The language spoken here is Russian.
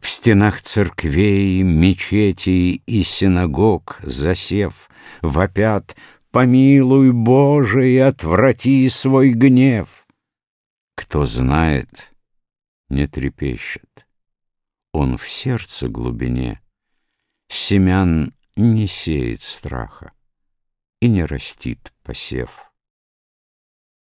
В стенах церквей, мечетей и синагог засев, Вопят «Помилуй, Боже, и отврати свой гнев!» Кто знает, не трепещет. Он в сердце глубине Семян не сеет страха И не растит посев.